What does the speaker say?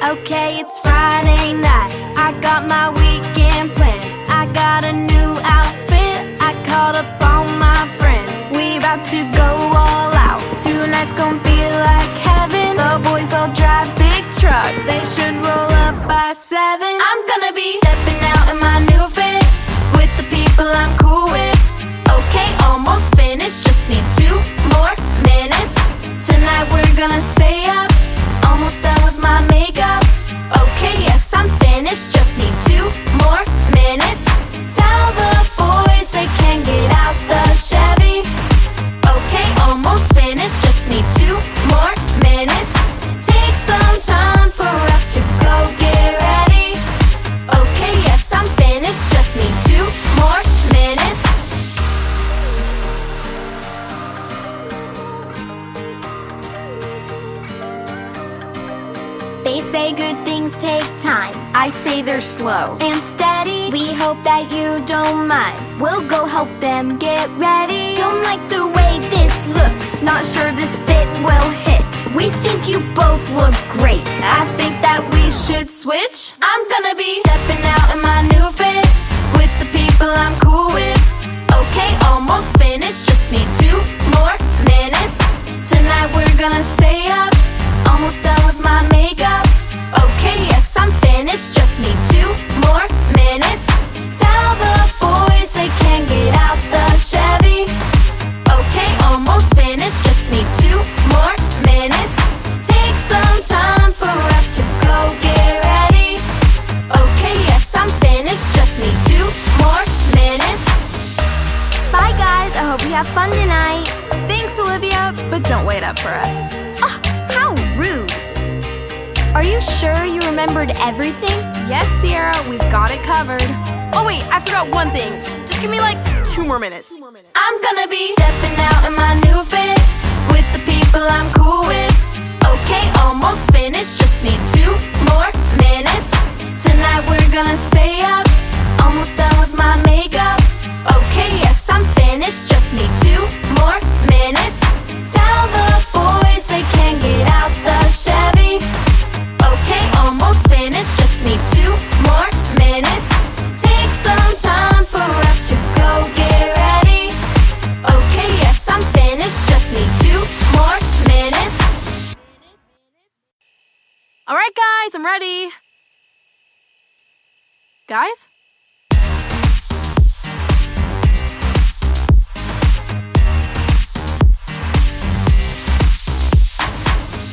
Okay, it's Friday night. I got my weekend planned. I got a new outfit. I called up all my friends. We about to go all out. Tonight's gonna feel like heaven. The boys all drive big trucks. They should roll up by seven. I'm gonna be stepping out in my new fit with the people I'm cool with. Okay, almost finished. Just need two more minutes. Tonight we're gonna stay up. Almost done with my makeup. They say good things take time I say they're slow. and steady. We hope that you don't mind. We'll go help them get ready. Don't like the way this looks. Not sure this fit will hit. We think you both look great. I think that we should switch. I'm gonna be stepping out in my new fit with the people I'm cool with. Okay, almost finished. Just need two more minutes. Tonight we're gonna stay have fun tonight. Thanks, Olivia, but don't wait up for us. Oh, how rude. Are you sure you remembered everything? Yes, Sierra, we've got it covered. Oh, wait, I forgot one thing. Just give me like two more minutes. I'm gonna be stepping out in my new fit with the people I'm cool with. Okay, almost finished. Just need two more minutes. Tonight we're gonna stay up. Almost done with my makeup. All right, guys, I'm ready. Guys?